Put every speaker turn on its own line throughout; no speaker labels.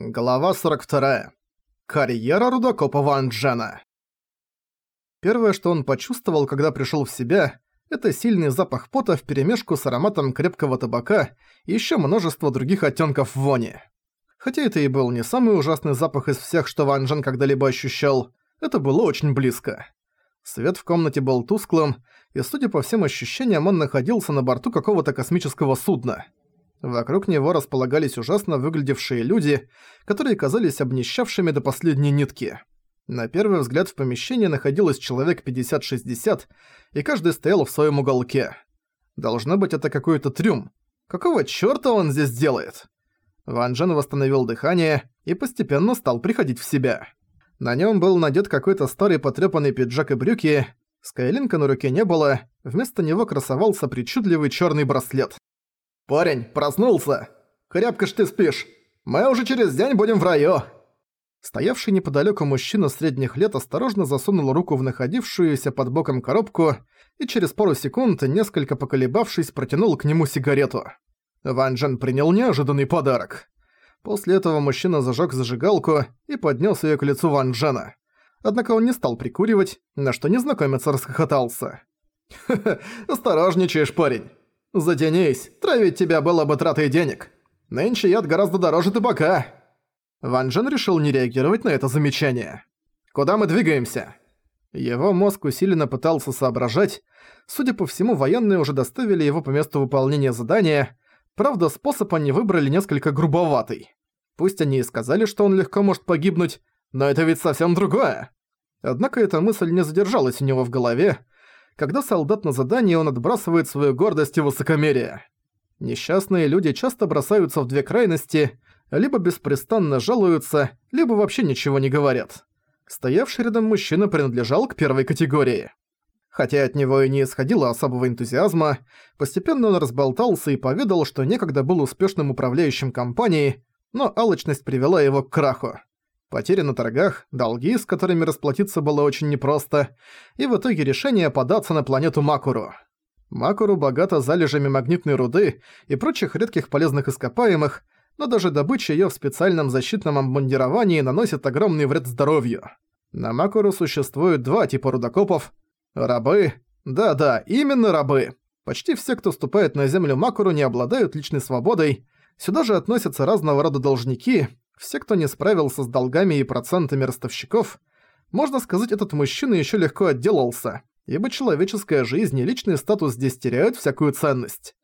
Глава 42. Карьера рудокопа Ван Джена. Первое, что он почувствовал, когда пришел в себя, это сильный запах пота вперемешку с ароматом крепкого табака и еще множество других оттенков вони. Хотя это и был не самый ужасный запах из всех, что Ван Джен когда-либо ощущал, это было очень близко. Свет в комнате был тусклым, и, судя по всем ощущениям, он находился на борту какого-то космического судна – Вокруг него располагались ужасно выглядевшие люди, которые казались обнищавшими до последней нитки. На первый взгляд в помещении находилось человек 50-60, и каждый стоял в своем уголке. Должно быть, это какой-то трюм. Какого чёрта он здесь делает? Ван Джен восстановил дыхание и постепенно стал приходить в себя. На нём был надет какой-то старый потрёпанный пиджак и брюки, скайлинка на руке не было, вместо него красовался причудливый чёрный браслет. «Парень, проснулся! Крепко ж ты спишь! Мы уже через день будем в раю!» Стоявший неподалеку мужчина средних лет осторожно засунул руку в находившуюся под боком коробку и через пару секунд, несколько поколебавшись, протянул к нему сигарету. Ван Джен принял неожиданный подарок. После этого мужчина зажег зажигалку и поднес ее к лицу Ван Джена. Однако он не стал прикуривать, на что незнакомец расхохотался. «Ха-ха, осторожничаешь, парень. «Затянись, травить тебя было бы тратой денег. Нынче яд гораздо дороже табака». Ван Джен решил не реагировать на это замечание. «Куда мы двигаемся?» Его мозг усиленно пытался соображать. Судя по всему, военные уже доставили его по месту выполнения задания. Правда, способ они выбрали несколько грубоватый. Пусть они и сказали, что он легко может погибнуть, но это ведь совсем другое. Однако эта мысль не задержалась у него в голове, когда солдат на задании, он отбрасывает свою гордость и высокомерие. Несчастные люди часто бросаются в две крайности, либо беспрестанно жалуются, либо вообще ничего не говорят. Стоявший рядом мужчина принадлежал к первой категории. Хотя от него и не исходило особого энтузиазма, постепенно он разболтался и поведал, что некогда был успешным управляющим компанией, но алчность привела его к краху. Потери на торгах, долги, с которыми расплатиться было очень непросто, и в итоге решение податься на планету Макуру. Макуру богата залежами магнитной руды и прочих редких полезных ископаемых, но даже добыча её в специальном защитном обмундировании наносит огромный вред здоровью. На Макуру существует два типа рудокопов. Рабы. Да-да, именно рабы. Почти все, кто ступает на землю Макуру, не обладают личной свободой. Сюда же относятся разного рода должники, все, кто не справился с долгами и процентами ростовщиков, можно сказать, этот мужчина еще легко отделался, ибо человеческая жизнь и личный статус здесь теряют всякую ценность.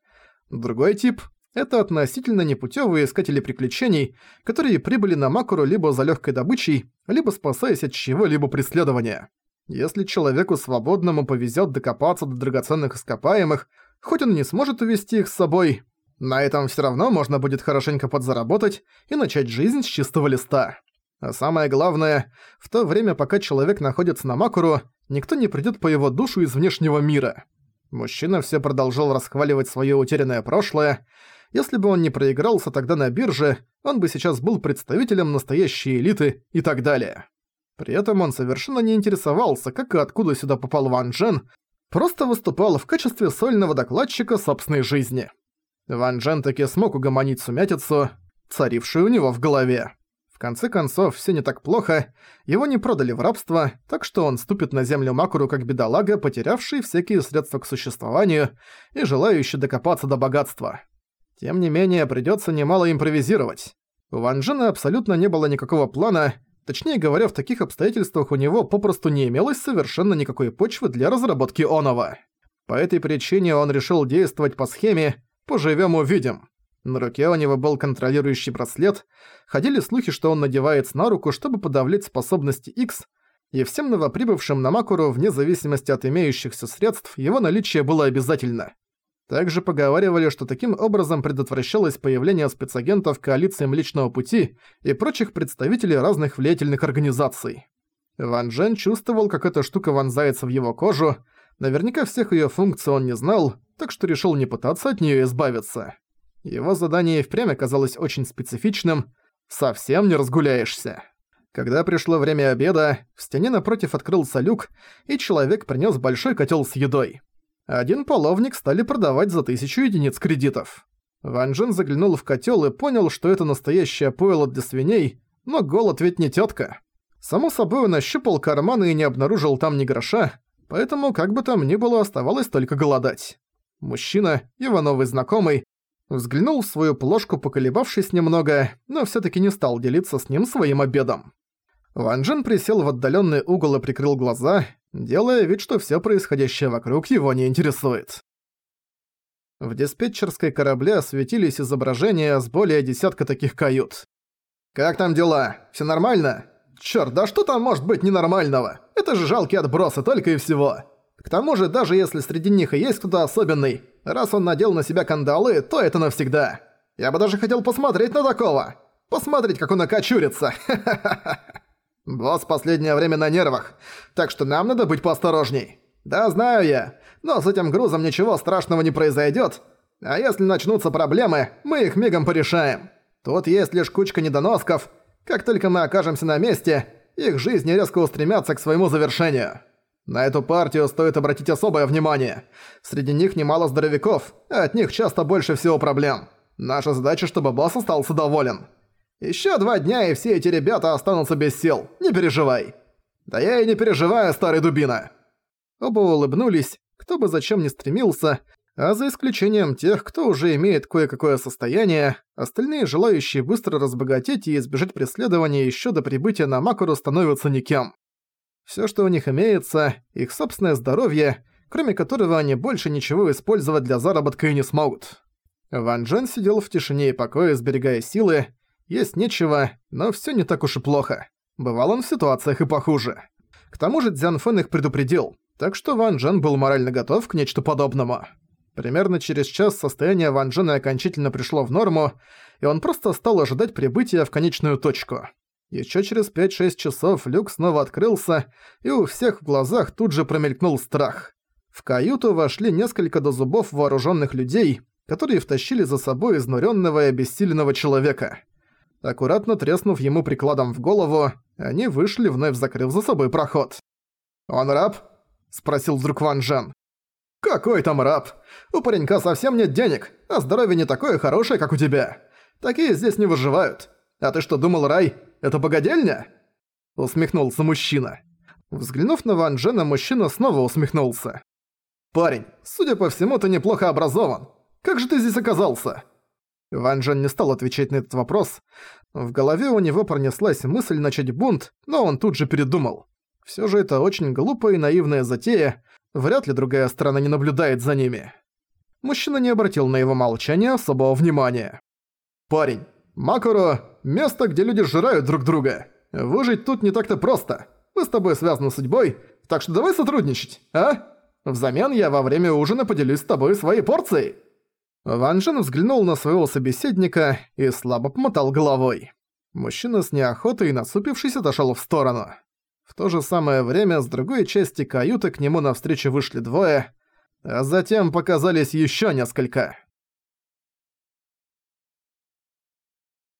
Другой тип – это относительно непутевые искатели приключений, которые прибыли на Макуру либо за легкой добычей, либо спасаясь от чего-либо преследования. Если человеку свободному повезет докопаться до драгоценных ископаемых, хоть он не сможет увести их с собой, на этом все равно можно будет хорошенько подзаработать и начать жизнь с чистого листа. А самое главное, в то время, пока человек находится на Макуру, никто не придет по его душу из внешнего мира. Мужчина все продолжал расхваливать свое утерянное прошлое. Если бы он не проигрался тогда на бирже, он бы сейчас был представителем настоящей элиты и так далее. При этом он совершенно не интересовался, как и откуда сюда попал Ван Джен, просто выступал в качестве сольного докладчика собственной жизни. Ван Джен таки смог угомонить сумятицу, царившую у него в голове. В конце концов, все не так плохо, его не продали в рабство, так что он ступит на землю Макуру как бедолага, потерявший всякие средства к существованию и желающий докопаться до богатства. Тем не менее, придётся немало импровизировать. У Ван Джена абсолютно не было никакого плана, точнее говоря, в таких обстоятельствах у него попросту не имелось совершенно никакой почвы для разработки оного. По этой причине он решил действовать по схеме Поживем увидим. На руке у него был контролирующий браслет, ходили слухи, что он надевается на руку, чтобы подавлять способности X, и всем новоприбывшим на Макуру, вне зависимости от имеющихся средств, его наличие было обязательно. Также поговаривали, что таким образом предотвращалось появление спецагентов коалиции Млечного Пути и прочих представителей разных влиятельных организаций. Ван Джен чувствовал, как эта штука вонзается в его кожу, наверняка всех её функций он не знал, так что решил не пытаться от неё избавиться. Его задание впрямь оказалось очень специфичным, совсем не разгуляешься. Когда пришло время обеда, в стене напротив открылся люк, и человек принёс большой котёл с едой. Один половник стали продавать за тысячу единиц кредитов. Ван Джен заглянул в котел и понял, что это настоящее пойло для свиней, но голод ведь не тетка. Само собой, он ощупал карманы и не обнаружил там ни гроша, поэтому, как бы там ни было, оставалось только голодать. Мужчина, его новый знакомый, взглянул в свою плошку, поколебавшись немного, но все таки не стал делиться с ним своим обедом. Ван Джен присел в отдаленный угол и прикрыл глаза, делая вид, что все происходящее вокруг его не интересует. В диспетчерской корабле осветились изображения с более десятка таких кают. «Как там дела? Все нормально?» «Чёрт, да что там может быть ненормального? Это же жалкие отбросы, только и всего. К тому же, даже если среди них и есть кто-то особенный, раз он надел на себя кандалы, то это навсегда. Я бы даже хотел посмотреть на такого. Посмотреть, как он окочурится. Босс последнее время на нервах, так что нам надо быть поосторожней. Да, знаю я, но с этим грузом ничего страшного не произойдет. А если начнутся проблемы, мы их мигом порешаем. Тут есть лишь кучка недоносков. Как только мы окажемся на месте, их жизни резко устремятся к своему завершению. На эту партию стоит обратить особое внимание. Среди них немало здоровяков, а от них часто больше всего проблем. Наша задача, чтобы босс остался доволен. Ещё два дня, и все эти ребята останутся без сил. Не переживай. Да я и не переживаю, старый дубина. Оба улыбнулись, кто бы зачем ни стремился, а за исключением тех, кто уже имеет кое-какое состояние, остальные желающие быстро разбогатеть и избежать преследования ещё до прибытия на Макуру становятся никем. Всё, что у них имеется, их собственное здоровье, кроме которого они больше ничего использовать для заработка и не смогут. Ван Джен сидел в тишине и покое, сберегая силы, есть нечего, но всё не так уж и плохо. Бывал он в ситуациях и похуже. К тому же Дзян Фэн их предупредил, так что Ван Джен был морально готов к нечто подобному. Примерно через час состояние Ван Джена окончательно пришло в норму, и он просто стал ожидать прибытия в конечную точку. Ещё через 5-6 часов люк снова открылся, и у всех в глазах тут же промелькнул страх. В каюту вошли несколько до зубов вооружённых людей, которые втащили за собой изнурённого и обессиленного человека. Аккуратно треснув ему прикладом в голову, они вышли, вновь закрыв за собой проход. «Он раб?» – спросил вдруг Ван Жен. «Какой там раб? У паренька совсем нет денег, а здоровье не такое хорошее, как у тебя. Такие здесь не выживают. А ты что, думал, рай? Это богадельня?» Усмехнулся мужчина. Взглянув на Ван Джена, мужчина снова усмехнулся. «Парень, судя по всему, ты неплохо образован. Как же ты здесь оказался?» Ван Джен не стал отвечать на этот вопрос. В голове у него пронеслась мысль начать бунт, но он тут же передумал. Всё же это очень глупая и наивная затея, вряд ли другая сторона не наблюдает за ними. Мужчина не обратил на его молчание особого внимания. «Парень, Макуро – место, где люди жирают друг друга. Выжить тут не так-то просто. Мы с тобой связаны судьбой, так что давай сотрудничать, а? Взамен я во время ужина поделюсь с тобой своей порцией». Ван Джен взглянул на своего собеседника и слабо помотал головой. Мужчина с неохотой, насупившись, отошёл в сторону. В то же самое время с другой части каюты к нему навстречу вышли двое, а затем показались ещё несколько.